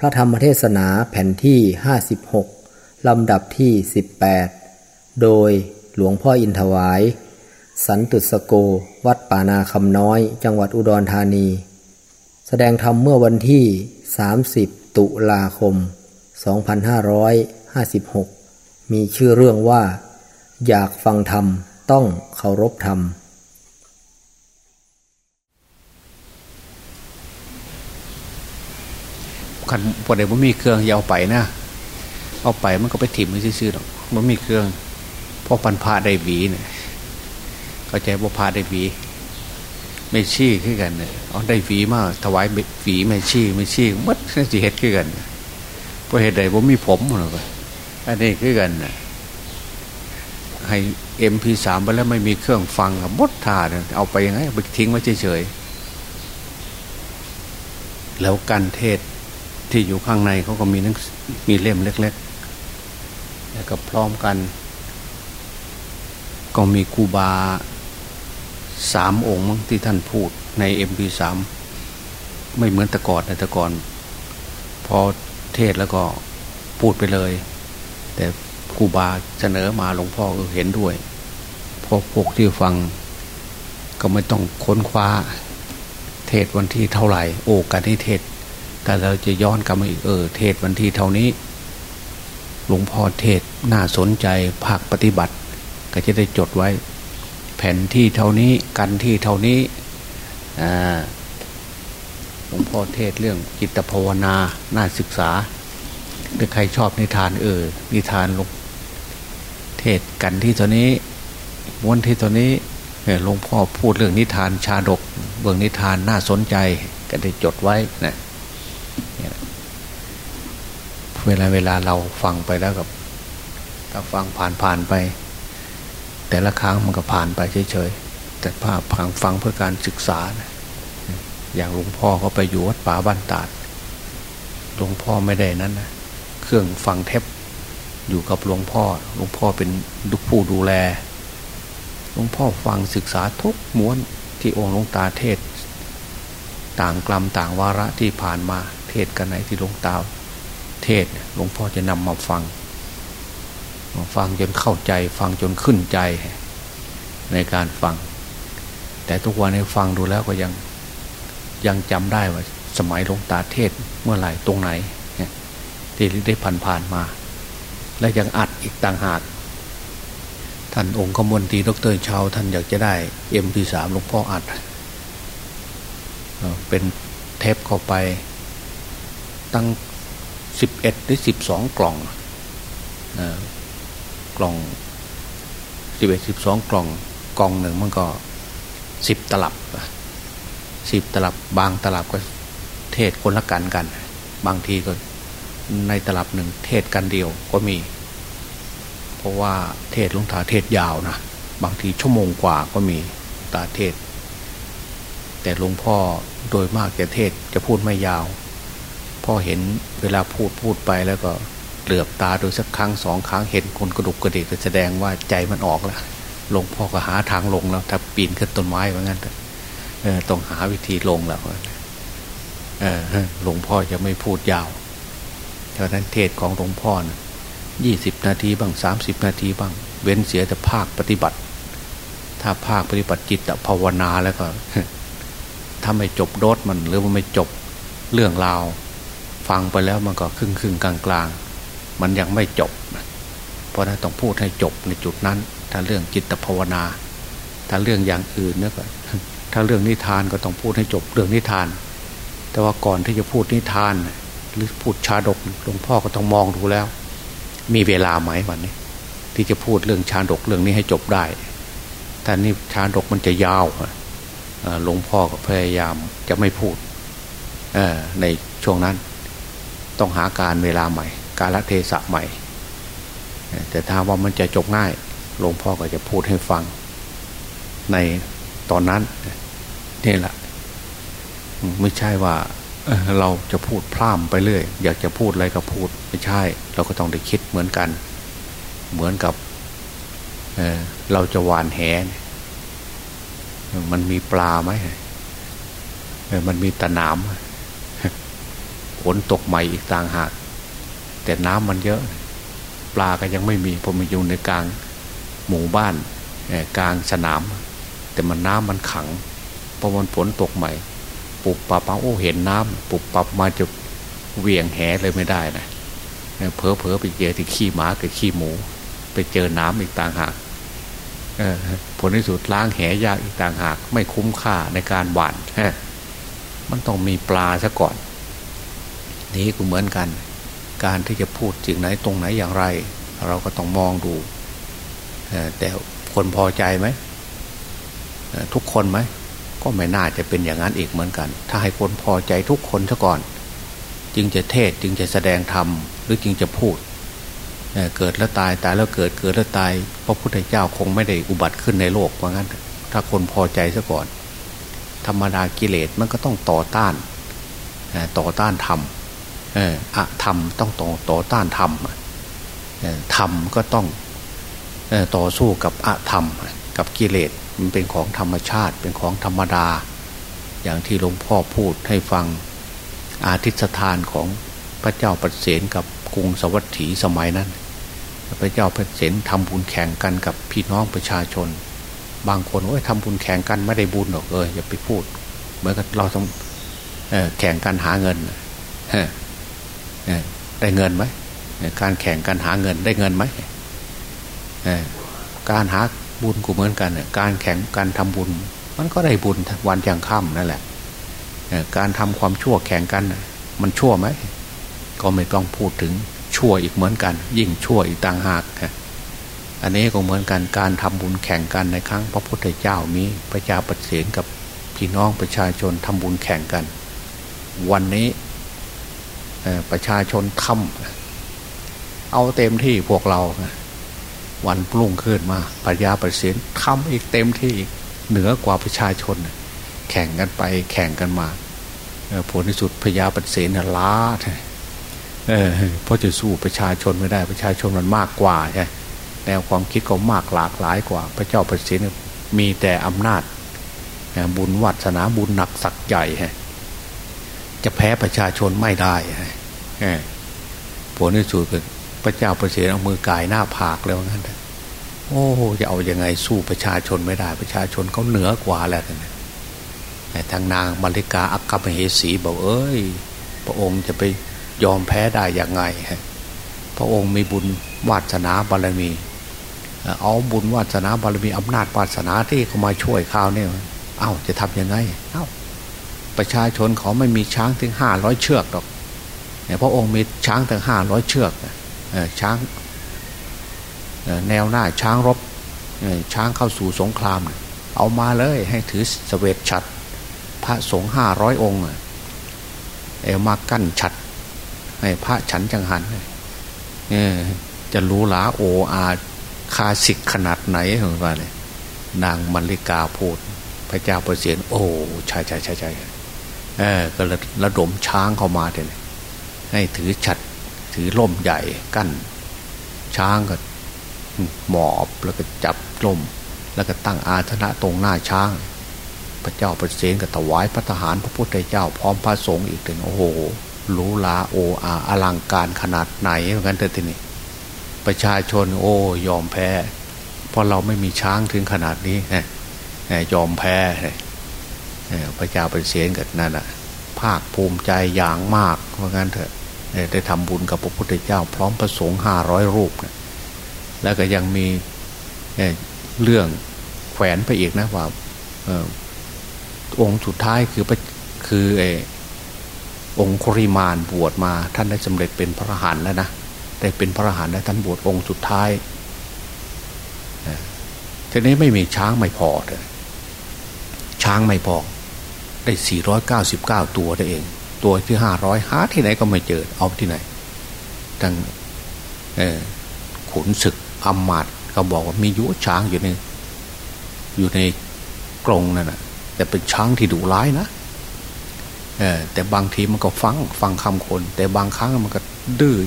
พระธรรมเทศนาแผ่นที่ 56 ลำดับที่ 18 โดยหลวงพ่ออินทวาย สันตุสโก วัดป่านาคำน้อย จังหวัดอุดรธานี แสดงธรรมเมื่อวันที่ 30 ตุลาคม 2556 มีชื่อเรื่องว่า อยากฟังธรรมต้องเคารพธรรม คันพอได้บ่มีเครื่องอย่าเอาไปนะเอาไปมันก็ไปถิ่มไม่ซื่อๆหรอกมันมีเครื่องพ่อพันพาได้หวีเนี่ยเข้าใจว่าพาได้หวีไม่ชี้ขึ้นกันเนี่ยเอาได้หวีมากถวายหวีไม่ชี้ไม่ชี้มัดสิเฮ็ดขึ้นกันเพอเหตุใดบ่มีผมหรอกอันนี้ขึ้นกันนะให้เอ็มพีสามไปแล้วไม่มีเครื่องฟังกับมดทาเนี่ยเอาไปยังไงไปทิ้งไว้เฉยๆแล้วกันเทศ ที่อยู่ข้างในเขาก็มีนังมีเล่มเล็ก ๆ แล้วก็พร้อมกัน ก็มีคูบาสามองค์ที่ท่านพูดในเอ็มพีสามไม่เหมือนต่ก่อนแต่ก่อน พอเทศแล้วก็พูดไปเลย แต่ครูบาเสนอมาหลวงพ่อเห็นด้วยพอพวกที่ฟัง ก็ไม่ต้องค้นคว้า เทศวันที่เท่าไหร่ โอกันที่เทศ แต่เราจะย้อนกลับมาอีกเออ เทศวันที่เท่านี้ หลวงพ่อเทศน่าสนใจภาคปฏิบัติ ก็จะได้จดไว้ แผ่นที่เท่านี้กันที่เท่านี้หลวงพ่อเทศเรื่องจิตภาวนาน่าศึกษาถ้าใครชอบนิทานเออนิทานหลวงเทศกันที่เท่านี้ม้วนที่เท่านี้หลวงพ่อพูดเรื่องนิทานชาดก เบื้องนิทานน่าสนใจก็ได้จดไว้นะ เวลาเวลาเราฟังไปแล้วกับถ้าฟังผ่านผ่านไป แต่ละครั้งมันก็ผ่านไปเฉยๆแต่ภาพพังฟังเพื่อการศึกษานะอย่างหลวงพ่อเขาไปอยู่วัดป่าบ้านตาดหลวงพ่อไม่ได้นั้นนะเครื่องฟังเทปอยู่กับหลวงพ่อหลวงพ่อเป็นดุผู้ดูแลหลวงพ่อฟังศึกษาทุกม้วนที่องค์หลวงตาเทศ ต่างกลัมต่างวาระที่ผ่านมา ศกันไหนที่หลวงตาเทศหลวงพ่อจะนำมาฟัง ฟังจนเข้าใจ ฟังจนขึ้นใจในการฟัง แต่ทุกวันนี้ฟังดูแล้วก็ยังยังจำได้ว่า สมัยหลวงตาเทศเมื่อไหร่ตรงไหนที่ได้ผ่านผ่านมา และยังอัดอีกต่างหากท่านองค์ขมวตีดรชาวท่านอยากจะได้เอ็มพีสามหลวงพ่ออัดเป็นเทปเข้าไป ตั้งสิบเอ็ดหรือสิบสองกล่องกล่องสิบเอ็ดสิบสองกล่องกล่องหนึ่งมันก็สิบตลับสิบตลับบางตลับก็เทศคนละกันกัน บางทีก็ในตลับหนึ่งเทศกันเดียวก็มี เพราะว่าเทศลุงตาเทศยาวนะบางทีชั่วโมงกว่าก็มีตาเทศ แต่หลวงพ่อโดยมากจะเทศจะพูดไม่ยาว พ่อเห็นเวลาพูดพูดไปแล้วก็เหลือบตาดูสักครั้งสองครั้งเห็นคนกระดุกกระดิกแสดงว่าใจมันออกแล้วหลวงพ่อก็หาทางลงแล้ว ถ้าปีนขึ้นต้นไม้ว่างั้นต้องหาวิธีลงแล้วหลวงพ่อจะไม่พูดยาวเพราะนั้นเทศของหลวงพ่อนะยี่สิบนาทีบ้างสามสิบนาทีบ้าง เว้นเสียแต่ภาคปฏิบัติ ถ้าภาคปฏิบัติจิตภาวนาแล้วก็ถ้าไม่จบโดดมันหรือว่าไม่จบเรื่องราว ฟังไปแล้วมันก็ครึ่งครึ่งกลางกลางมันยังไม่จบ เพราะนั้นต้องพูดให้จบในจุดนั้น ถ้าเรื่องจิตภาวนา ถ้าเรื่องอย่างอื่นเนี่ยก็ถ้าเรื่องนิทานก็ต้องพูดให้จบเรื่องนิทาน แต่ว่าก่อนที่จะพูดนิทาน หรือพูดชาดกหลวงพ่อก็ต้องมองดูแล้ว มีเวลาไหมวันนี้ ที่จะพูดเรื่องชาดกเรื่องนี้ให้จบได้แต่นี่ชาดกมันจะยาวหลวงพ่อก็พยายามจะไม่พูดในช่วงนั้น ต้องหาการเวลาใหม่ การละเทศะใหม่ แต่ถ้าว่ามันจะจบง่ายหลวงพ่อก็จะพูดให้ฟัง ในตอนนั้นนี่แหละไม่ใช่ว่าเราจะพูดพร่ำไปเรื่อย อยากจะพูดอะไรก็พูดไม่ใช่ เราก็ต้องได้คิดเหมือนกัน เหมือนกับเเราจะหวานแหมันมีปลาไหมมันมีตะนาม นตกใหม่อีกต่างหาก แต่น้ำมันเยอะ ปลาก็ยังไม่มีผมอยู่ในกลางหมู่บ้านกลางสนาม แต่มันน้ำมันขังพอมันฝนตกใหม่ ปุบปับโอ้เห็นน้ำปุบปับมาจะเวียงแหเลยไม่ได้นะเพอเพอไปเจอที่ขี้หมากับขี้หมู ไปเจอน้ำอีกต่างหากผลที่สุดล้างแหยากอีกต่างหาก ไม่คุ้มค่าในการหวานมันต้องมีปลาซะก่อน นี้ก็เหมือนกัน การที่จะพูดจึงไหนตรงไหนอย่างไร เราก็ต้องมองดู แต่คนพอใจไหม ทุกคนไหม ก็ไม่น่าจะเป็นอย่างนั้นอีกเหมือนกัน ถ้าให้คนพอใจทุกคนซะก่อน จึงจะเทศจึงจะแสดงธรรมหรือจึงจะพูดเกิดแล้วตายตายแล้วเกิดเกิดแล้วตายพระพุทธเจ้าคงไม่ได้อุบัติขึ้นในโลกเพรางั้น ถ้าคนพอใจซะก่อน ธรรมดากิเลสมันก็ต้องต่อต้านต่อต้านธรรม อะธรรมต้องต่อต่อต้านธรรมธรรมก็ต้องต่อสู้กับอะธรรมกับกิเลสมันเป็นของธรรมชาติเป็นของธรรมดา อย่างที่หลวงพ่อพูดให้ฟังอาทิตสถานของพระเจ้าปเสนกับกรุงสวัสดีสมัยนั้น พระเจ้าปเสนทำบุญแข่งกันกับพี่น้องประชาชน บางคนว่าทำบุญแข่งกันไม่ได้บุญหรอกเอออย่าไปพูด เหมือนกับเราต้องแข่งกันหาเงิน ได้เงินไหมการแข่งกันหาเงินได้เงินไหมการหาบุญกูเหมือนกันการแข่งการทำบุญ มันก็ได้บุญวันยังค่ำนั่นแหละการทำความชั่วแข่งกัน มันชั่วไหมก็ไม่ต้องพูดถึงชั่วอีกเหมือนกัน ยิ่งชั่วอีกต่างหากอันนี้ก็เหมือนกันการทำบุญแข่งกันในครั้งพระพุทธเจ้ามีพระเจ้าปเสนกับพี่น้องประชาชนทำบุญแข่งกัน วันนี้ ประชาชนทำเอาเต็มที่พวกเรา วันปรุ่งขึ้นมาปัญญาประสิทธิ์ทำอีกเต็มที่อีกเหนือกว่าประชาชน แข่งกันไปแข่งกันมาผลที่สุดพญาปเสนล้าเออเพราะจะสู้ประชาชนไม่ได้ประชาชนมันมากกว่าใช่แนวความคิดก็มากหลากหลายกว่า พระเจ้าปเสนมีแต่อำนาจบุญวัฒนาบุญหนักสักใหญ่ จะแพ้ประชาชนไม่ได้ผลที่สุดพระเจ้าประเสริฐเอามือกายหน้าผากแล้วงั้นโอ้จะเอาอยัางไงสู้ประชาชนไม่ได้ ประชาชนเขาเหนือกว่าแล้วกันแต่ทางนางมาริกาอักขมเหสีบอกเอ้ย พระองค์จะไปยอมแพ้ได้อย่างไงพระองค์มีบุญวาสนาบารมี เอาบุญวาสนาบารมีอำนาจวาสนาที่เขามาช่วยข้าวเนี่ยเอ้าจะทํำยังไง เอ้า ประชาชนเขาไม่มีช้างถึงห้าร้อยเชือกหรอกเนี่ยพระองค์มีช้างถึงห้าร้อยเชือกช้างแนวหน้าช้างรบช้างเข้าสู่สงคราม เอามาเลยให้ถือสเวตฉัดพระสงฆ์ห้าร้อยองค์เอวมากั้นฉัดให้พระฉันจังหันจะรู้หลาโออาคาสิกขนาดไหนเหรอว่าเลยนางมัลลิกาพูด พระเจ้าประเสียนโอ้ใช่ใช่ใช่ใช่ ก็ระดมช้างเข้ามาเลยให้ถือฉัดถือล่มใหญ่กั้น ช้างก็หมอบแล้วก็จับล่ม แล้วก็ตั้งอาธนะตรงหน้าช้าง พระเจ้าประเสนก็ถวายพระทหารพระพุทธเจ้าพร้อมพระสงฆ์อีกถึงโอ้โหรู้ลาโออาอลังการขนาดไหนเหมือนกันเถอะทีนี้ประชาชนโอ้ยอมแพ้ เพราะเราไม่มีช้างถึงขนาดนี้ยอมแพ้ พระเจ้าเประเสียนกับนั่นอะภาคภูมิใจอย่างมากเพราะงั้นเถอะได้ทำบุญกับพระพุทธเจ้า พร้อมประสงค์ห้าร้อยรูปนะแล้วก็ยังมีเรื่องแขวนไปอีกนะว่าองค์สุดท้ายคือคืออองค์คริมานบวชมา ท่านได้สำเร็จเป็นพระหันแล้วนะได้เป็นพระหันแล้วท่านบวชองค์สุดท้ายทีนี้ไม่มีช้างไม่พอเลยช้างไม่พอ ได้สี่ร้อยเก้าสิบเก้าตัวได้เอง ตัวที่ห้าร้อยหาที่ไหนก็ไม่เจอเอาที่ไหนทั้งขุนศึกอมมาดเขาบอกว่ามียุช้างอยู่ในอยู่ในกรงนั่นแหะแต่เป็นช้างที่ดุร้ายนะแต่บางทีมันก็ฟังฟังคำคน แต่บางครั้งมันก็ดื้อ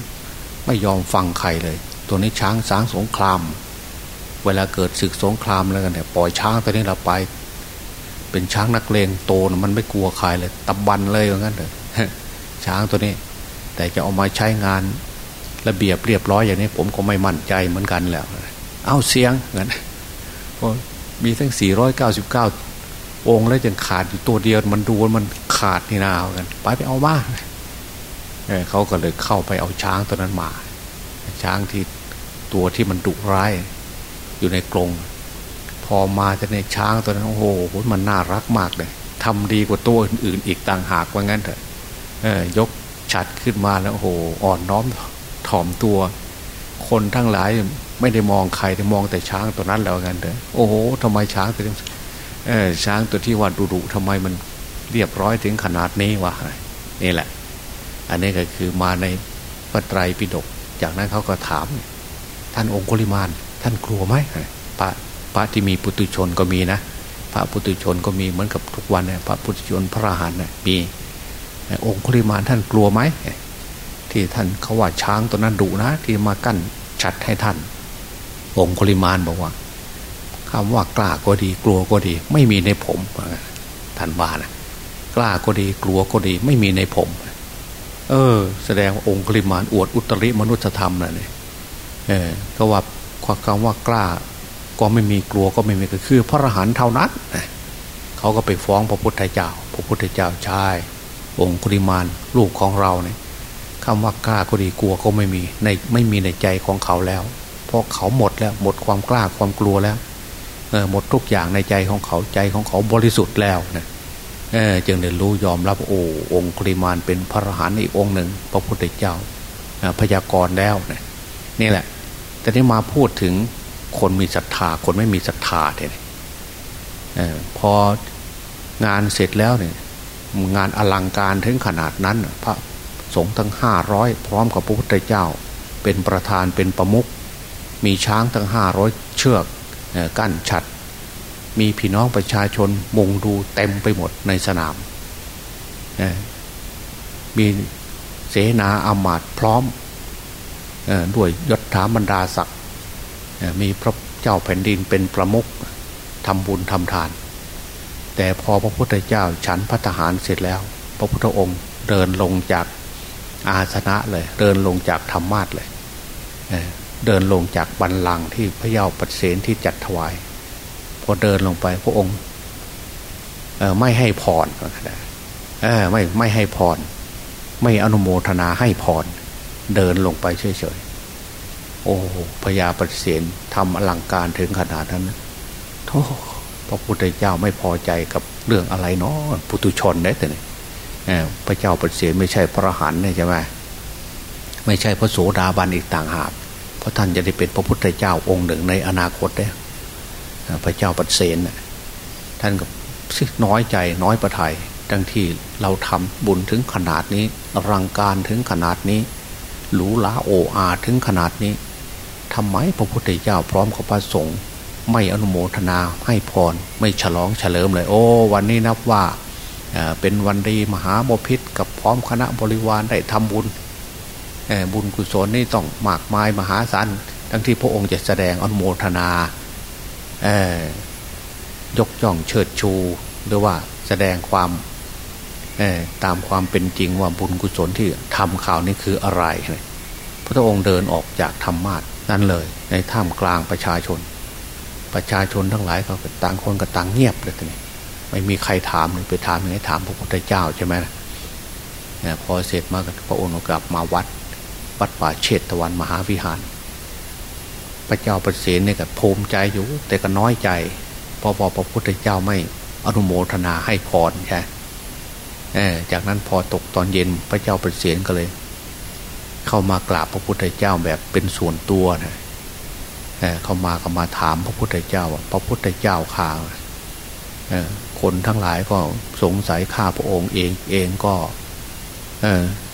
ไม่ยอมฟังใครเลย ตัวนี้ช้างสางสงคราม เวลาเกิดศึกสงครามแล้วกันเนี่ยปล่อยช้างตัวนี้เราไป เป็นช้างนักเลงโตนะมันไม่กลัวใครเลยตะบันเลยอย่างนั้นเลยช้างตัวนี้ แต่จะเอามาใช้งาน ระเบียบเรียบร้อยอย่างนี้ ผมก็ไม่มั่นใจเหมือนกันแล้วเอาเสียงงั้นมีทั้ง 499 องค์แล้วยังขาดอยู่ตัวเดียวมันดูมันขาดนี่นาเอากันไปไปเอามาเขาก็เลยเข้าไปเอาช้างตัวนั้นมา ช้างที่ตัวที่มันดุร้าย อยู่ในกรง อมาจะในช้างตัวนั้นโอ้โหมันน่ารักมากเลยทำดีกว่าตัวอื่นๆ อีกต่างหากว่างั้นเถอะยกฉัดขึ้นมาแล้วโอ้โหอ่อนน้อมถ่อมตัว คนทั้งหลายไม่ได้มองใครแต่มองแต่ช้างตัวนั้นแล้วกันเถอะโอ้โหทำไมช้างตัวนี้ช้างตัวที่ว่าดุดุทำไมมันเรียบร้อยถึงขนาดนี้วะนี่แหละ อันนี้ก็คือมาในพระไตรปิฎกจากนั้นเขาก็ถาม ท่านองคุลิมานท่านกลัวไหม พระที่มีปุตุชนก็มีนะ พระปุตุชนก็มีเหมือนกับทุกวันเนี่ยพระปุตุชนพระอรหันต์มีองคุลิมานท่านกลัวไหมที่ท่านเขาว่าช้างตัวนั้นดุนะ ที่มากั้นชัดให้ท่าน องคุลิมานบอกว่าคำว่ากล้าก็ดีกลัวก็ดี ไม่มีในผมท่านว่านะกล้าก็ดีกลัวก็ดี ไม่มีในผม เออ แสดงว่าองคุลิมานอวดอุตริมนุษยธรรมนะเนี่ยเออก็ว่าคำว่ากล้า ก็ไม่มีกลัวก็ไม่มีก็คือ พระอรหันต์เท่านั้นเขาก็ไปฟ้องพระพุทธเจ้า พระพุทธเจ้าชาย องคุริมานลูกของเราเนี่ยคำว่ากล้าก็ดีกลัวก็ไม่มีในไม่มีในใจของเขาแล้ว เพราะเขาหมดแล้วหมดความกล้าความกลัวแล้วเออหมดทุกอย่างในใจของเขาใจของเขาบริสุทธิ์แล้วนะเออจึงได้รู้ยอมรับโอ้องคุริมานเป็นพระอรหันต์อีกองหนึ่ง พระพุทธเจ้าพยากรณ์แล้วนะนี่แหละแต่ที่มาพูดถึง คนมีศรัทธา คนไม่มีศรัทธาเนี่ยพองานเสร็จแล้วเนี่ยงานอลังการถึงขนาดนั้น พระสงฆ์ทั้งห้าร้อยพร้อมกับพระพุทธเจ้า เป็นประธานเป็นประมุขมีช้างทั้งห้าร้อยเชือกกั้นฉัด มีพี่น้องประชาชนมุงดูเต็มไปหมดในสนาม มีเสนาอามาตพร้อมด้วยยศถาบรรดาศักดิ์ มีพระเจ้าแผ่นดินเป็นประมุขทำบุญทำทาน แต่พอพระพุทธเจ้าฉันพัฒหารเสร็จแล้ว พระพุทธองค์เดินลงจากอาสนะเลย เดินลงจากธรรมาทเลยเดินลงจากบันลังที่พระเยาปเสนที่จัดถวาย พอเดินลงไปพระองค์ไม่ให้พรไม่ไม่ให้พรไม่อนุโมทนาให้พรเดินลงไปเฉย โอ้พญาปเสนทำอลังการถึงขนาดนั้นโธ่พระพุทธเจ้าไม่พอใจกับเรื่องอะไรเนาะปุตุชนได้แต่เนี่ยพระเจ้าปเสนไม่ใช่พระหันเนี่ยใช่ไหมไม่ใช่พระโสดาบันอีกต่างหากเพราะท่านจะได้เป็นพระพุทธเจ้าองค์หนึ่งในอนาคตได้พระเจ้าปเสนท่านก็น้อยใจน้อยประทัยทั้งที่เราทำบุญถึงขนาดนี้รังการถึงขนาดนี้หรูหราโออาถึงขนาดนี้ ทำไมพระพุทธเจ้าพร้อมกับพระสงฆ์ไม่อนุโมทนาให้พรไม่ฉลองเฉลิมเลย โอ้วันนี้นับว่าเป็นวันดีมหาโมพิษกับพร้อมคณะบริวารได้ทำบุญบุญกุศลนี่ต้องมากมายมหาศาลทั้งที่พระองค์จะแสดงอนุโมทนายกย่องเชิดชู หรือว่าแสดงความตามความเป็นจริงว่าบุญกุศลที่ทำข่าวนี้คืออะไร พระองค์เดินออกจากธรรมาท นั่นเลย ในท่ามกลางประชาชน ประชาชนทั้งหลายเขาต่างคนก็ต่างเงียบเลยทีนี้ไม่มีใครถามเลยไปถามยังไงถามพระพุทธเจ้าใช่ไหมนะพอเสร็จมาพระองค์กลับมาวัด วัดป่าเชตตะวันมหาวิหาร พระเจ้าประเสนเนี่ยก็ภูมิใจอยู่ แต่ก็น้อยใจพอพอพระพุทธเจ้าไม่อนุโมทนาให้พรใช่จากนั้นพอตกตอนเย็นพระเจ้าประเสนก็เลย เข้ามากราบพระพุทธเจ้าแบบเป็นส่วนตัวนะเข้ามาก็มาถามพระพุทธเจ้าว่าพระพุทธเจ้าข่าคนทั้งหลายก็สงสัยข้าพระองค์เองเองก็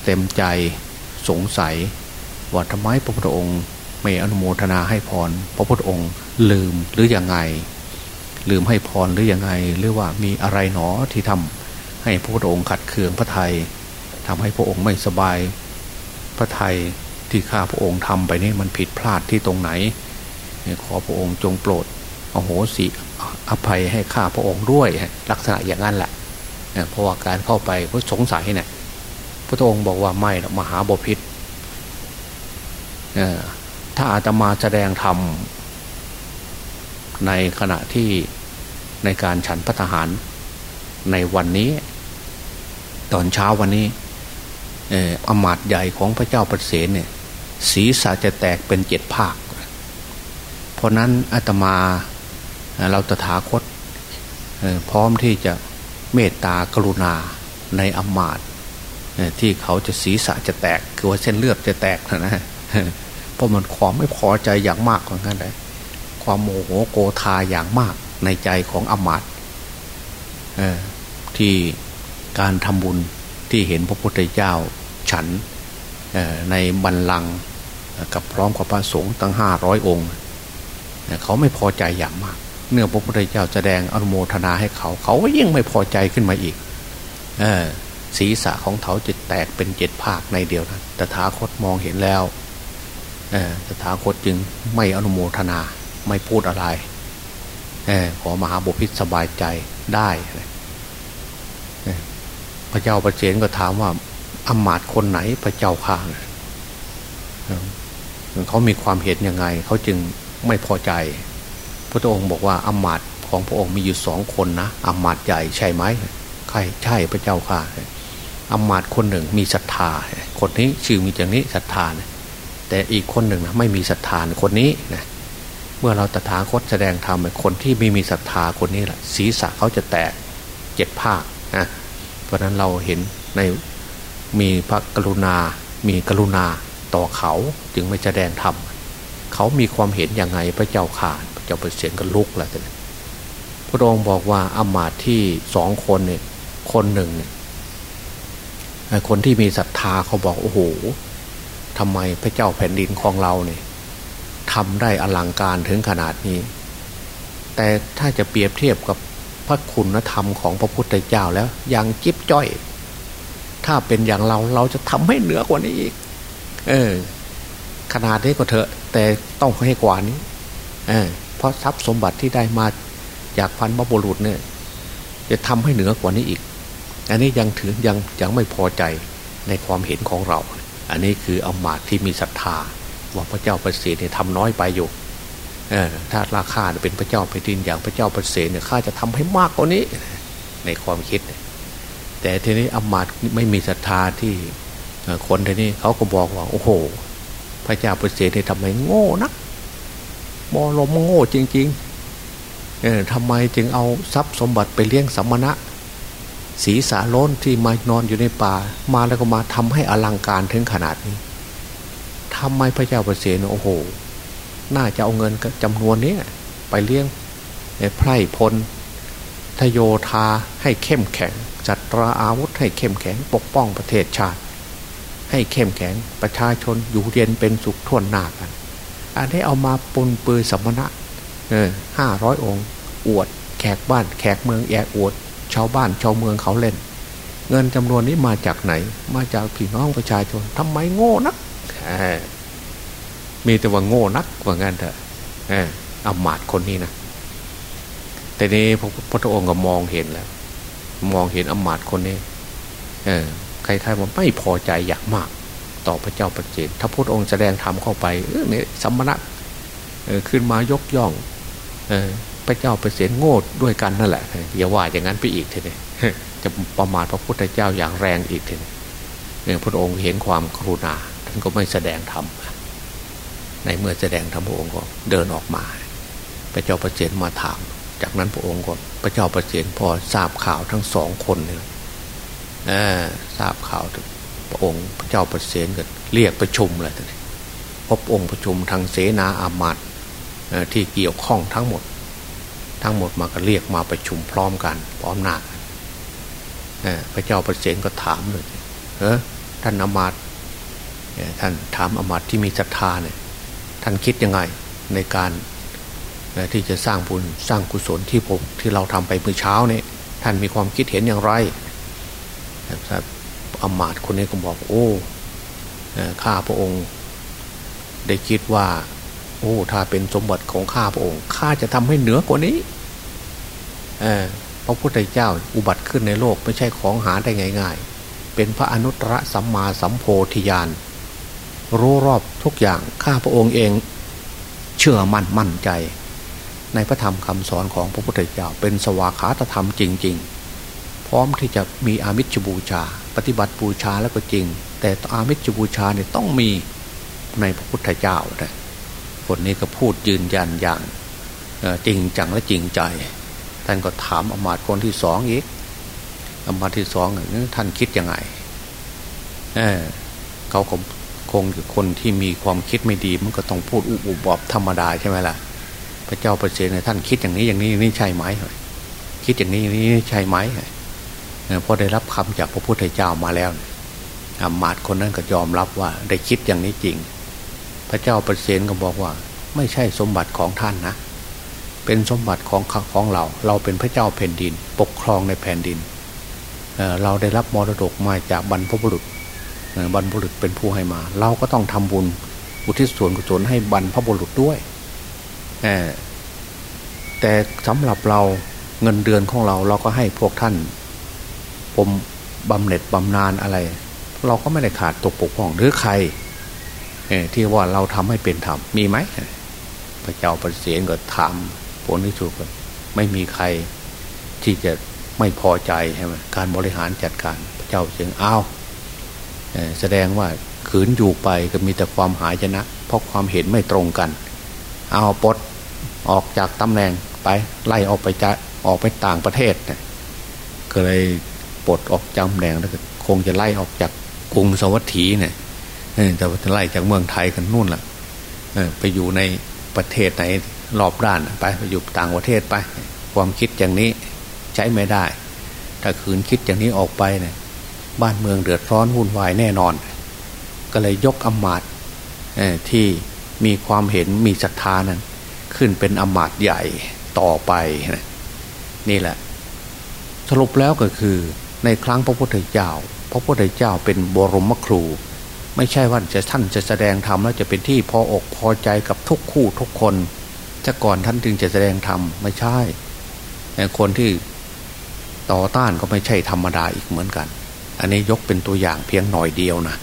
เต็มใจสงสัยว่าทำไมพระพุทธองค์ไม่อนุโมทนาให้พร พระพุทธองค์ลืมหรืออยังไง ลืมให้พรหรืออยังไง หรือว่ามีอะไรหนอที่ทำให้พระพุทธองค์ขัดเคืองพระไทยทำให้พระองค์ไม่สบาย พระไทยที่ข้าพระองค์ทำไปนี่มันผิดพลาดที่ตรงไหน ขอพระองค์จงโปรดโอโหสิอภัยให้ข้าพระองค์ด้วย ลักษณะอย่างนั้นแหละเพราะว่าการเข้าไปเพราะสงสัยเนี่ยพระพระองค์บอกว่าไม่หรอกมหาบพิษถ้าอาตมาแสดงธรรมในขณะที่ในการฉันพัฒหารในวันนี้ ตอนเช้าวันนี้ อมาตย์ใหญ่ของพระเจ้าประเสนเนี่ยศีรษะจะแตกเป็นเจ็ดภาค เพราะนั้นอาตมาเราตถาคตพร้อมที่จะเมตตากรุณาในอมาตย์ที่เขาจะศีรษะจะแตกคือว่าเส้นเลือดจะแตกนะเพราะมันความไม่พอใจอย่างมากของกันเลยความโมโหโกธาอย่างมากในใจของอมาตย์ที่การทำบุญ ที่เห็นพระพุทธเจ้าฉันในบันลังกับพร้อมกับพระสงฆ์ตั้งห้าร้อยองค์เขาไม่พอใจอย่างมาก เนื่องพระพุทธเจ้าแสดงอนุโมทนาให้เขา เขาก็ยิ่งไม่พอใจขึ้นมาอีกศีรษะของเขาจะแตกเป็นเจ็ดภาคในเดียวนั้นตถาคตมองเห็นแล้วตถาคตจึงไม่อนุโมทนาไม่พูดอะไรขอมหาบุพิตสบายใจได้ ระเจ้าประเจนก็ถามว่าอมาตคนไหนพระเจ้าข่าเขามีความเห็นยังไง เขาจึงไม่พอใจ พระองค์บอกว่าอมาตของพระองค์มีอยู่สองคนนะอมาตใหญ่ใช่ไหมใครใช่พระเจ้าข่าอมาตคนหนึ่งมีศรัทธา คนนี้ชื่อมีอย่างนี้ศรัทธาแต่อีกคนหนึ่งนะไม่มีศรัทธาคนนี้นะเมื่อเราตถาคตแสดงธรรมคนที่ไม่มีศรัทธาคนนี้แหละศีรษะเขาจะแตกเจ็ดภาคนะ เพราะนั้นเราเห็นในมีพระกรุณา มีกรุณาต่อเขาจึงไม่แสดงธรรมเขามีความเห็นอยังไงพระเจ้าข่าพระเจ้าเปรตเสียงกันลุกแล้วแต่พระองค์บอกว่าอามาตที่สองคนเนี่ยคนหนึ่งเนี่ยคนที่มีศรัทธาเขาบอกโอ้โหทำไมพระเจ้าแผ่นดินของเราเนี่ยทำได้อลังการถึงขนาดนี้ แต่ถ้าจะเปรียบเทียบกับ พระคุณธรรมของพระพุทธเจ้าแล้วยังจิ๊บจ้อย ถ้าเป็นอย่างเราเราจะทำให้เหนือกว่านี้อีก เออ ขนาดนี้ก็เถอะ แต่ต้องให้กว่านี้ เออ เพราะทรัพย์สมบัติที่ได้มาจากพันบบุรุษเนี่ย จะทำให้เหนือกว่านี้อีก อันนี้ยังถือยังยังไม่พอใจในความเห็นของเรา อันนี้คืออมาตที่มีศรัทธาว่าพระเจ้าประเสริฐเนี่ยทำน้อยไปอยู่ ถ้าราคาเป็นพระเจ้าแผ่นดินอย่างพระเจ้าประเสริฐเนี่ยข้าจะทำให้มากกว่านี้ในความคิด แต่ทีนี้อมาตไม่มีศรัทธาที่คนทีนี้เขาก็บอกว่า โอ้โห พระเจ้าประเสริฐนี่ยทำไมโง่นักมอลมโง่จริงๆเออทำไมจึงเอาทรัพย์สมบัติไปเลี้ยงสัมมณะศีสาล้นที่มานอนอยู่ในป่า มาแล้วก็มาทำให้อลังการถึงขนาดนี้ทำไมพระเจ้าประเสริฐโอ้โห น่าจะเอาเงินจำนวนนี้ไปเลี้ยงไพร่พลทโยธาให้เข้มแข็ง จัดราอาวุธให้เข้มแข็งปกป้องประเทศชาติ ให้เข้มแข็งประชาชนอยู่เรียนเป็นสุขท่วนหน้ากัน อันนี้เอามาปนปืนสมณะเออห้าร้อยองค์ อวด แขกบ้านแขกเมืองแอกอวด ชาวบ้านชาวเมืองเขาเล่น เงินจำนวนนี้มาจากไหน มาจากพี่น้องประชาชนทำไมโง่นัก มีแต่ว่าโง่นักว่างั้นเถอะเอามาดคนนี้นะแต่นี้พระพุทธองค์ก็มองเห็นแล้ว มองเห็นอมาตคนนี้ เออใครๆมันไม่พอใจอย่างมาก ต่อพระเจ้าประเจนถ้าพระองค์แสดงธรรมเข้าไปเออเนี่ยสัมมณะเออขึ้นมายกย่อง เออพระเจ้าประเสนโง่ด้วยกันนั่นแหละอย่าว่าอย่างนั้นไปอีกทีนี้จะประมาทพระพุทธเจ้าอย่างแรงอีกทีนี้เนี่ยพระองค์เห็นความกรุณาท่านก็ไม่แสดงธรรม ในเมื่อแสดงธรรมพระองค์ก็เดินออกมา พระเจ้าประเจนมาถาม จากนั้นพระองค์ก็พระเจ้าประเสนพอทราบข่าวทั้งสองคนเนี่ยทราบข่าวพระองค์พระเจ้าประเสนก็เรียกประชุมเลยทีนี้พบองค์ประชุมทางเสนาอามาตที่เกี่ยวข้องทั้งหมด ทั้งหมดมาก็เรียกมาประชุมพร้อมกันพร้อมหน้าพระเจ้าประเสนก็ถามเลยเออท่านอามาตท่านถามอามาตที่มีศรัทธาเนี่ย ท่านคิดยังไงในการที่จะสร้างบุญสร้างกุศลที่ผมที่เราทำไปเมื่อเช้านี่ท่านมีความคิดเห็นอย่างไรครับอมาตคนนี้ก็บอกโอ้ข้าพระองค์ ได้คิดว่า โอ้ ถ้าเป็นสมบัติของข้าพระองค์ข้าจะทำให้เหนือกว่านี้พระพุทธเจ้าอุบัติขึ้นในโลกไม่ใช่ของหาได้ง่าย ๆ เป็นพระอนุตตรสัมมาสัมโพธิญาณ รู้รอบทุกอย่างข้าพระองค์เอง เชื่อมั่นมั่นใจ ในพระธรรมคำสอนของพระพุทธเจ้าเป็นสวากขาตธรรมจริง ๆ พร้อมที่จะมีอามิชบูชา ปฏิบัติบูชาแล้วก็จริง แต่อามิชบูชาเนี่ยต้องมีในพระพุทธเจ้านะคนนี้ก็พูดยืนยันอย่างจริงจังและจริงใจ ท่านก็ถามอมาตย์คนที่สองอีกอมาตย์ที่สองท่านคิดยังไงเเขาคง คงคนที่มีความคิดไม่ดี มันก็ต้องพูดอุบอบธรรมดาใช่ไหมล่ะ พระเจ้าประเสริฐท่านคิดอย่างนี้อย่างนี้นี่ใช่ไหมคิดอย่างนี้อย่างนี้ใช่ไหมพอได้รับคำจากพระพุทธเจ้ามาแล้วอามาตย์คนนั้นก็ยอมรับว่า ได้คิดอย่างนี้จริง พระเจ้าประเสริฐก็บอกว่า ไม่ใช่สมบัติของท่านนะเป็นสมบัติของของเรา เราเป็นพระเจ้าแผ่นดิน ปกครองในแผ่นดินเเราได้รับมรดกมาจากบรรพบุรุษ บรรพบุรุษเป็นผู้ให้มา เราก็ต้องทำบุญอุทิศส่วนกุศลให้บรรพบุรุษด้วยแต่สำหรับเราเงินเดือนของเราเราก็ให้พวกท่านผมบำเหน็จบำนาญอะไร เราก็ไม่ได้ขาดตกปกป้องหรือใครที่ว่าเราทำให้เป็นธรรมมีไหมพระเจ้าประเสียนก็ถามผลที่สุดไม่มีใครที่จะไม่พอใจใช่ไหมการบริหารจัดการพระเจ้าเสียงอ้าว แสดงว่าขืนอยู่ไปก็มีแต่ความหายชนะ เพราะความเห็นไม่ตรงกัน เอาปลดออกจากตำแหน่งไปไล่ออกไปจะออกไปต่างประเทศเนี่ยก็เลยปลดออกจากตำแหน่งแล้วก็คงจะไล่ออกจากกรุงสวัสดีเนี่ยแต่ว่าจะไล่จากเมืองไทยกันนู่นล่ะไปอยู่ในประเทศไหนรอบด้านไปไปอยู่ต่างประเทศไป ความคิดอย่างนี้ใช้ไม่ได้ ถ้าคืนคิดอย่างนี้ออกไปเนี่ย บ้านเมืองเดือดร้อนวุ่นวายแน่นอน ก็เลยยกอมาตที่มีความเห็นมีศรัทธานั้น ขึ้นเป็นอมาตใหญ่ต่อไปนี่แหละ สรุปแล้วก็คือในครั้งพระพุทธเจ้า พระพุทธเจ้าเป็นบรมครู ไม่ใช่ว่าจะท่านจะแสดงธรรมแล้วจะเป็นที่พออกพอใจกับทุกคู่ทุกคนจะก่อนท่านจึงจะแสดงธรรมไม่ใช่คนที่ต่อต้านก็ไม่ใช่ธรรมดาอีกเหมือนกัน อันนี้ยกเป็นตัวอย่างเพียงหน่อยเดียวนะ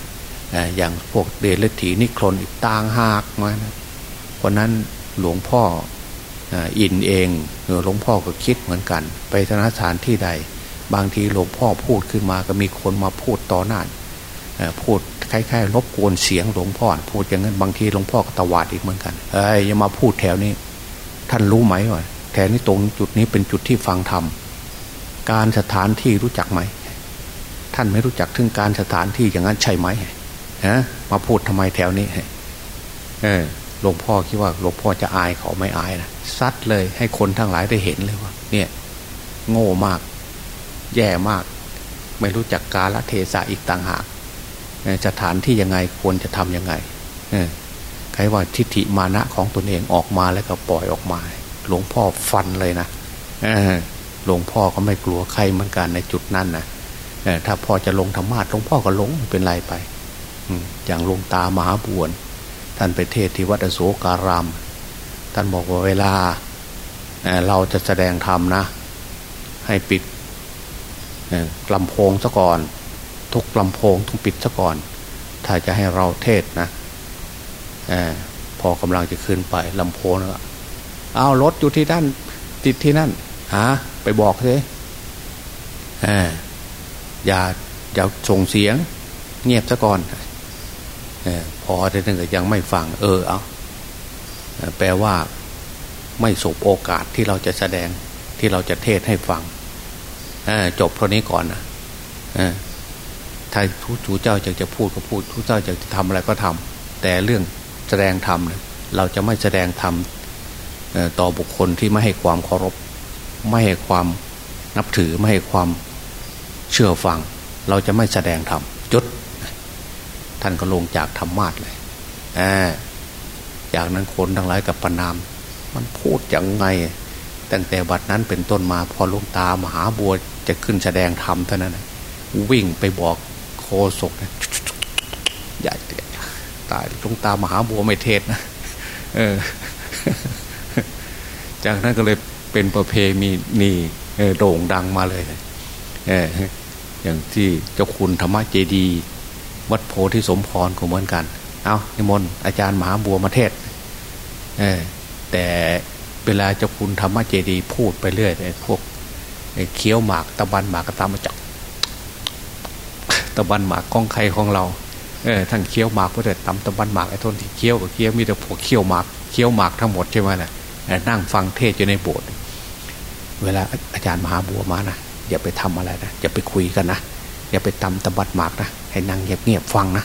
อย่างพวกเดลถีนิครนอีกต่างหากมานะเพราะนั้นหลวงพ่ออินเองหลวงพ่อก็คิดเหมือนกัน ไปธนาสถานที่ใด บางทีหลวงพ่อพูดขึ้นมาก็มีคนมาพูดต่อหน้าพูดคล้ายๆรบกวนเสียงหลวงพ่อพูดอย่างนั้นบางทีหลวงพ่อก็ตวาดอีกเหมือนกันเอ้ยอย่ามาพูดแถวนี้ ท่านรู้ไหมว่าแถวนี้ตรงจุดนี้เป็นจุดที่ฟังธรรมการสถานที่รู้จักไหม ท่านไม่รู้จักถึงการสถานที่อย่างนั้นใช่ไหมฮะมาพูดทำไมแถวนี้เออหลวงพ่อคิดว่าหลวงพ่อจะอายเขาไม่อายนะซัดเลยให้คนทั้งหลายได้เห็นเลยว่า เนี่ย โง่มาก แย่มาก ไม่รู้จักกาลเทศะอีกต่างหากสถานที่ยังไงควรจะทํำยังไงใครว่าทิฏฐิมานะของตนเองออกมาแล้วก็ปล่อยออกมา หลวงพ่อฟันเลยนะหลวงพ่อก็ไม่กลัวใครเหมือนกันในจุดนั้นนะ ถ้าพอจะลงธรรมะหลวงพ่อก็ลงเป็นไรไปอย่างลงตามหาบวน ท่านไปเทศที่วัดโศการาม ท่านบอกว่าเวลาเราจะแสดงธรรมนะ ให้ปิดลำโพงซะก่อน ทุกลำโพงต้องปิดซะก่อน ถ้าจะให้เราเทศนะอพอกำลังจะขึ้นไปลำโพงแล้วเอารถอยู่ที่นั่นติดที่นั่นหาไปบอกเลย อย่าอย่าส่งเสียง เงียบซะก่อนอพอได้นึงก็ยังไม่ฟัง เออเอาแปลว่าไม่สบโอกาสที่เราจะแสดงที่เราจะเทศให้ฟังจบเท่านี้ก่อนนะถ้าทุกเจ้าจะจะพูดก็พูดทุกเจ้าอยากจะทำอะไรก็ทำแต่เรื่องแสดงธรรมเราจะไม่แสดงธรรมต่อบุคคลที่ไม่ให้ความเคารพ ไม่ให้ความนับถือไม่ให้ความ เชื่อฟัง เราจะไม่แสดงธรรมจุด ท่านก็ลงจากธรรมาทเลยจากนั้นคนทั้งหลายกับปนาม มันพูดอย่างไง ตั้งแต่บัดนั้นเป็นต้นมาพอลุงตามหาบัวจะขึ้นแสดงธรรมเท่านั้นวิ่งไปบอกโคศกอย่าตายลุงตามหาบัวไม่เทศนะเออ จากนั้นก็เลยเป็นประเพณีนี่โด่งดังมาเลยเออ อย่างที่เจ้าคุณธรรมเจดี วัดโพธิสมพรก็เหมือนกัน เอานิมนต์อาจารย์มหาบัวมาเทศแต่เวลาเจ้าคุณธรรมเจดี พูดไปเรื่อยพวกเคี้ยวหมากตะบันหมากกระตามมาจับตะบันหมากกองไข่ของเราเออทั้งเคี้ยวหมากเพื่อตำตะบันหมากไอ้ทนที่เคี้ยวกับเคี้ยวมีแต่พวกเคี้ยวหมากเคี้ยวหมากทั้งหมดใช่ไหมล่ะนั่งฟังเทศอยู่ในโบสถ์เวลาอาจารย์มหาบัวมานะ อย่าไปทำอะไรนะอย่าไปคุยกันนะอย่าไปตำตะบันหมากนะให้นั่งเงียบๆฟังนะ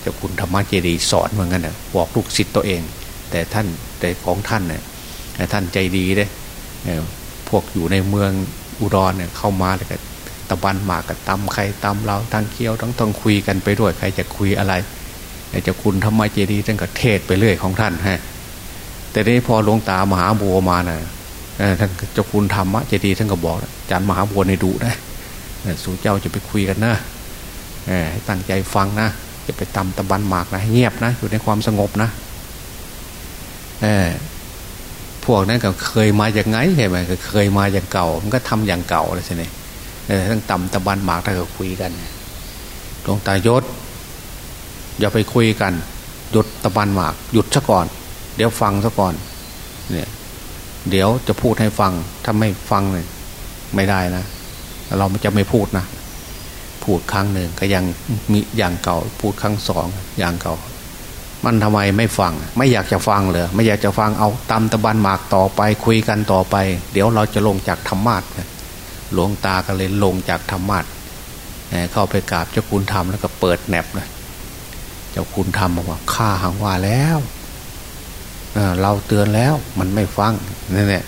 เจ้าคุณธรรมเจดีสอนเหมือนกันนะบอกลูกศิษย์ตัวเอง แต่ท่านแต่ของท่านเนี่ยท่านใจดีเลยพวกอยู่ในเมืองอุดรเนี่ยเข้ามาเลยก็ตะบันหมากกับตำใครตำเราทั้งเคี้ยวทั้งต้องคุยกันไปด้วยใครจะคุยอะไรเจะคุณทำไมเจดีท่านก็เทศไปเรื่อยของท่านฮะแต่นี้พอหลวงตามหาบัวมานะ่ะ ท่านเจ้าคุณธรรมะเจดีท่านก็บอกอาจารย์มหาบัวในดุนะสู่เจ้าจะไปคุยกันนะให้ตั้งใจฟังนะจะไปตำตะบันหมากนะเงียบนะอยู่ในความสงบนะพวกนั้นก็เคยมาอย่างไงใช่ไหมก็เคยมาอย่างเก่า มันก็ทำอย่างเก่าเลยใช่ไหมทั้งต่ำตะบันหมากถ้าก็คุยกันหลวงตายศ อย่าไปคุยกันหยุดตะบันหมากหยุดซะก่อน เดี๋ยวฟังซะก่อน เนี่ย เดี๋ยวจะพูดให้ฟัง ถ้าไม่ฟังเลยไม่ได้นะ เราจะไม่พูดนะ พูดครั้งหนึ่งก็ยังมีอย่างเก่า พูดครั้งสองอย่างเก่า มันทำไมไม่ฟัง ไม่อยากจะฟังเลยไม่อยากจะฟังเอาตำตะบันหมากต่อไป คุยกันต่อไป เดี๋ยวเราจะลงจากธรรมาทหลวงตาก็เลยลงจากธรรมาทเข้าไปกราบเจ้าคุณธรรมแล้วก็เปิดแหนบเลยเจ้าคุณธรรมบอกว่าข้าหังว่าแล้ว เราเตือนแล้วมันไม่ฟังนี่แหละ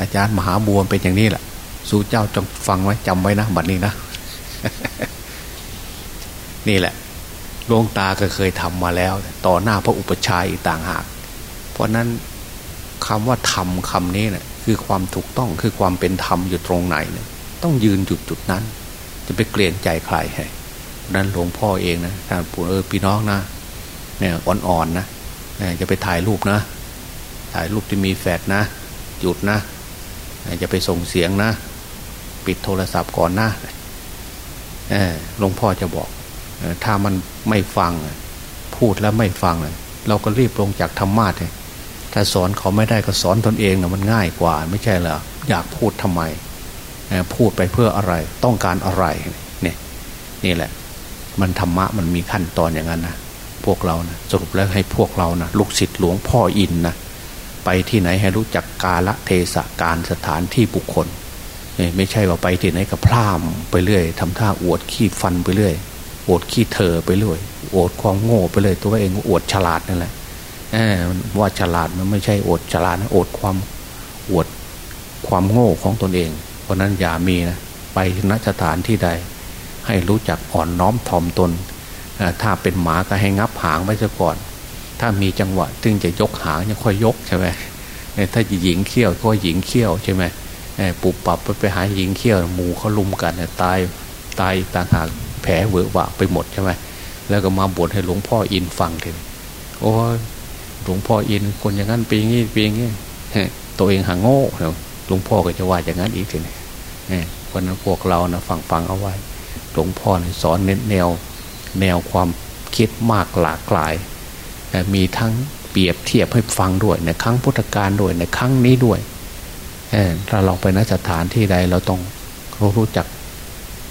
อาจารย์มหาบัวเป็นอย่างนี้แหละสู้เจ้าจงฟังไว้จำไว้นะบัดนี้นะ นี่แหละหลวงตาก็เคยทำมาแล้ว ต่อหน้าพระอุปชัยต่างหาก เพราะนั้นคำว่าธรรมคำนี้เนะี่ยคือความถูกต้องคือความเป็นธรรมอยู่ตรงไหนเนะี่ยต้องยืนจุดจุดนั้น จะไปเกลียนใจใครให้นั้นหลวงพ่อเองนะท่านปู่เออพี่น้องนะเนี่ยอ่อนๆนะ จะไปถ่ายรูปนะ ถ่ายรูปที่มีแฟดนะ หยุดนะจะไปส่งเสียงนะ ปิดโทรศัพท์ก่อนนะหลวงพ่อจะบอกถ้ามันไม่ฟัง พูดแล้วไม่ฟัง เราก็รีบลงจากธรรมะเลยถ้าสอนเขาไม่ได้ก็สอนตนเองนะมันง่ายกว่า ไม่ใช่เหรออยากพูดทำไมพูดไปเพื่ออะไรต้องการอะไรเนี่ยนี่แหละ มันธรรมะมันมีขั้นตอนอย่างนั้นนะ พวกเรานะสรุปแล้วให้พวกเรานะลูกศิษย์หลวงพ่ออินนะไปที่ไหนให้รู้จักกาละเทศะการสถานที่บุคคล ไม่ใช่ว่าไปที่ไหนก็พร่ำไปเรื่อยทำท่าอวดขี้ฟันไปเรื่อยอวดขี้เธอไปเลยอวดความโง่ไปเลยตัวเองอวดฉลาดนั่นแหละว่าฉลาดมันไม่ใช่อวดฉลาดนะอวดความอวดความโง่ของตนเอง เพราะนั้นอย่ามีนะไปนสถานที่ใด ให้รู้จักอ่อนน้อมถ่อมตน ถ้าเป็นหมาก็ให้งับหางไว้ซะก่อน ถ้ามีจังหวะถึงจะยกหางยังค่อยยกใช่ไหมถ้าหญิงเขี้ยวก็หญิงเขี้ยวใช่ไหมปุบปับไปหาหญิงเขี้ยวหมูเขาลุมกันตายตายต่างหากแผลเวอะวะไปหมดใช่ไหมแล้วก็มาบวชให้หลวงพ่ออินฟังเถอะโอ้หลวงพ่ออินคนอย่างนั้นปีงี้ปีงี้ตัวเองหางโง่หลวงพ่อก็จะว่าอย่างนั้นอีกทีนี่คนนั้นพวกเรานะฟังฟังเอาไว้ หลวงพ่อสอนเน้นแนว แนวความคิดมากหลากหลาย มีทั้งเปรียบเทียบให้ฟังด้วยในครั้งพุทธกาลด้วยในครั้งนี้ด้วยถ้าเราไปนสถานที่ใดเราต้องรู้จัก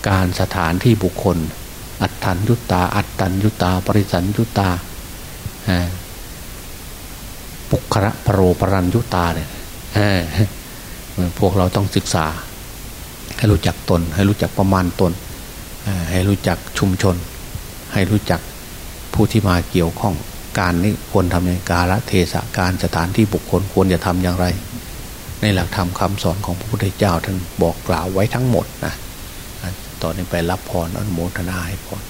การสถานที่บุคคล อัตถันยุตตา อัตตันยุตตา ปริสันยุตตาปุคระปรโรปรันยุตตาเนี่ยพวกเราต้องศึกษา ให้รู้จักตน ให้รู้จักประมาณตน ให้รู้จักชุมชน ให้รู้จักผู้ที่มาเกี่ยวข้องการนี้ควรทำอย่างกาลเทศะการสถานที่บุคคลควรจะทำอย่างไร ในหลักธรรมคำสอนของพระพุทธเจ้าท่านบอกกล่าวไว้ทั้งหมดนะตอนนี้ไปรับพรอนุโมทนาให้พร